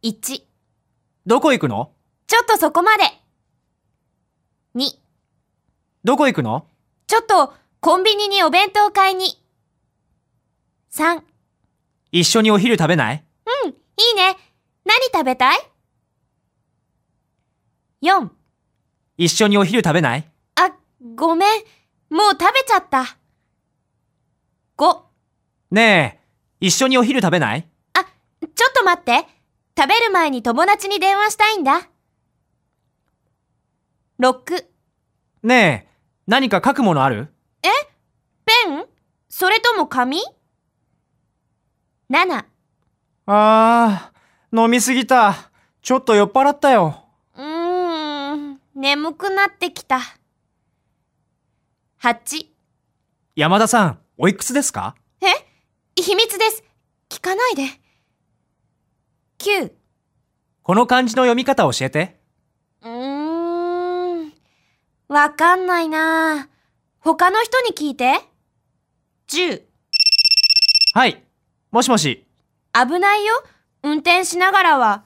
1、どこ行くの？ちょっとそこまで。2、どこ行くの？ちょっとコンビニにお弁当買いに。3、一緒にお昼食べない？うん、いいね。何食べたい ?4、一緒にお昼食べない？あ、ごめん。もう食べちゃった。5、ねえ、一緒にお昼食べない？あ、ちょっと待って。食べる前に友達に電話したいんだ。6、ねえ、何か書くものある？ペン？それとも紙 ?7、あー、飲みすぎた。ちょっと酔っ払ったよ。うーん、眠くなってきた。8、山田さん、おいくつですか？え？秘密です。聞かないで。9、この漢字の読み方教えて。うーん、わかんないな他の人に聞いて。10、はい。もしもし。危ないよ。運転しながらは。